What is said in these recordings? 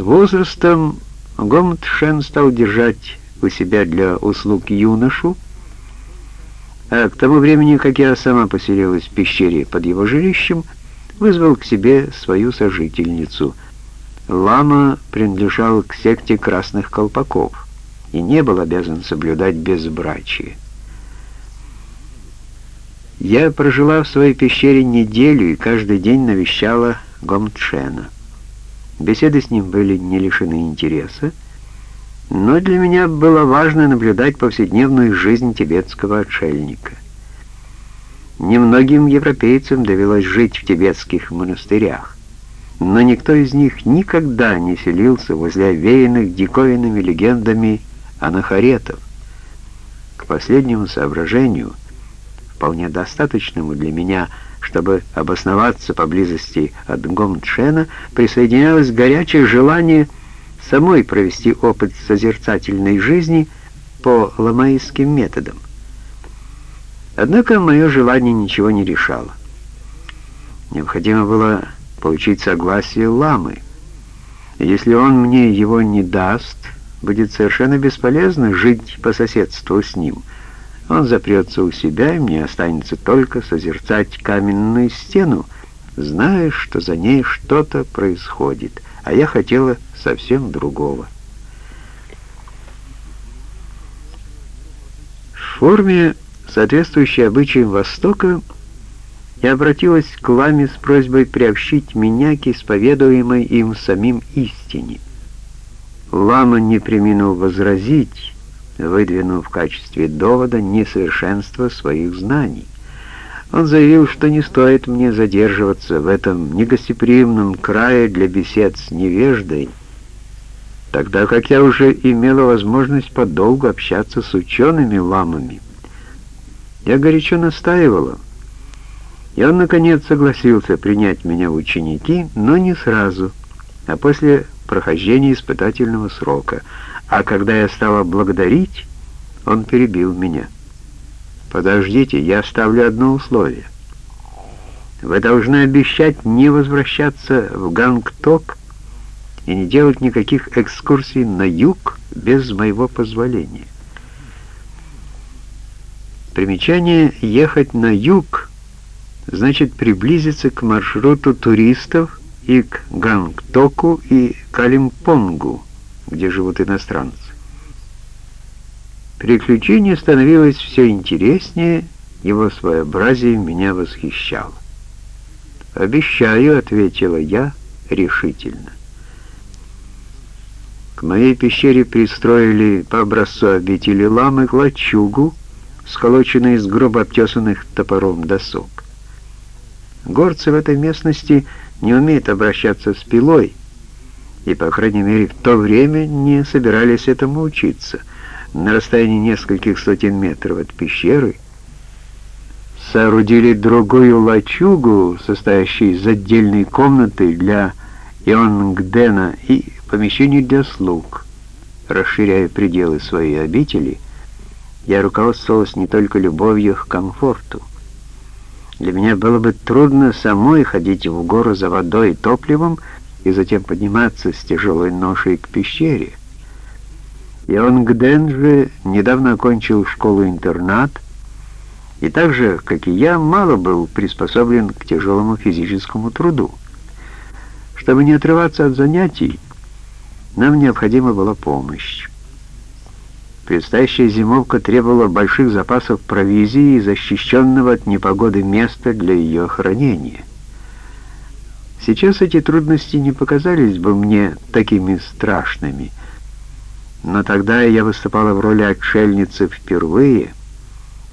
возрастом Гомтшен стал держать у себя для услуг юношу, а к тому времени, как я сама поселилась в пещере под его жилищем, вызвал к себе свою сожительницу. Лама принадлежал к секте красных колпаков и не был обязан соблюдать безбрачие. Я прожила в своей пещере неделю и каждый день навещала Гомтшена. Беседы с ним были не лишены интереса, но для меня было важно наблюдать повседневную жизнь тибетского отшельника. Немногим европейцам довелось жить в тибетских монастырях, но никто из них никогда не селился возле овеянных диковинными легендами анахаретов. К последнему соображению, вполне достаточному для меня, чтобы обосноваться поблизости от Гомтшена, присоединялось горячее желание самой провести опыт созерцательной жизни по ламаистским методам. Однако мое желание ничего не решало. Необходимо было получить согласие ламы. Если он мне его не даст, будет совершенно бесполезно жить по соседству с ним. Он запрется у себя, и мне останется только созерцать каменную стену, зная, что за ней что-то происходит, а я хотела совсем другого. В форме, соответствующей обычаям Востока, я обратилась к Ламе с просьбой приобщить меня к исповедуемой им самим истине. Лама не преминул возразить, выдвинув в качестве довода несовершенство своих знаний. Он заявил, что не стоит мне задерживаться в этом негостеприимном крае для бесед с невеждой, тогда как я уже имела возможность подолгу общаться с учеными-ламами. Я горячо настаивала, и он, наконец, согласился принять меня в ученики, но не сразу, а после прохождения испытательного срока. А когда я стала благодарить, он перебил меня. «Подождите, я ставлю одно условие. Вы должны обещать не возвращаться в Гангток и не делать никаких экскурсий на юг без моего позволения. Примечание «ехать на юг» значит приблизиться к маршруту туристов и к Гангтоку и Калимпонгу, где живут иностранцы. Приключение становилось все интереснее, его своеобразие меня восхищало. «Обещаю», — ответила я решительно. К моей пещере пристроили по образцу обители ламы лачугу, сколоченную из грубо обтесанных топором досок. Горцы в этой местности не умеют обращаться с пилой, и, по крайней мере, в то время не собирались этому учиться. На расстоянии нескольких сотен метров от пещеры соорудили другую лачугу, состоящую из отдельной комнаты для Ионгдена и помещений для слуг. Расширяя пределы своей обители, я руководствовалась не только любовью к комфорту. Для меня было бы трудно самой ходить в гору за водой и топливом и затем подниматься с тяжелой ношей к пещере. Ионгден же недавно окончил школу-интернат и так же, как и я, мало был приспособлен к тяжелому физическому труду. Чтобы не отрываться от занятий, нам необходима была помощь. Предстоящая зимовка требовала больших запасов провизии и защищенного от непогоды места для ее хранения. Сейчас эти трудности не показались бы мне такими страшными, но тогда я выступала в роли отшельницы впервые,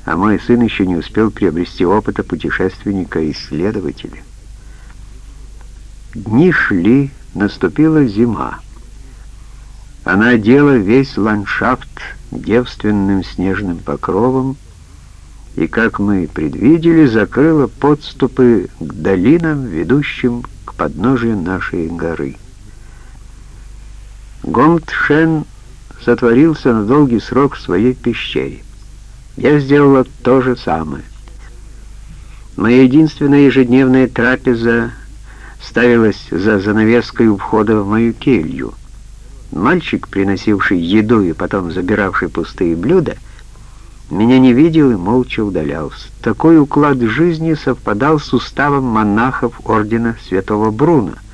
а мой сын еще не успел приобрести опыта путешественника-исследователя. Дни шли, наступила зима. Она одела весь ландшафт девственным снежным покровом и, как мы предвидели, закрыла подступы к долинам, ведущим к подножию нашей горы. Гомтшен сотворился на долгий срок в своей пещере. Я сделала то же самое. Моя единственная ежедневная трапеза ставилась за занавеской у входа в мою келью. Мальчик, приносивший еду и потом забиравший пустые блюда, меня не видел и молча удалялся. Такой уклад жизни совпадал с уставом монахов ордена святого Бруна —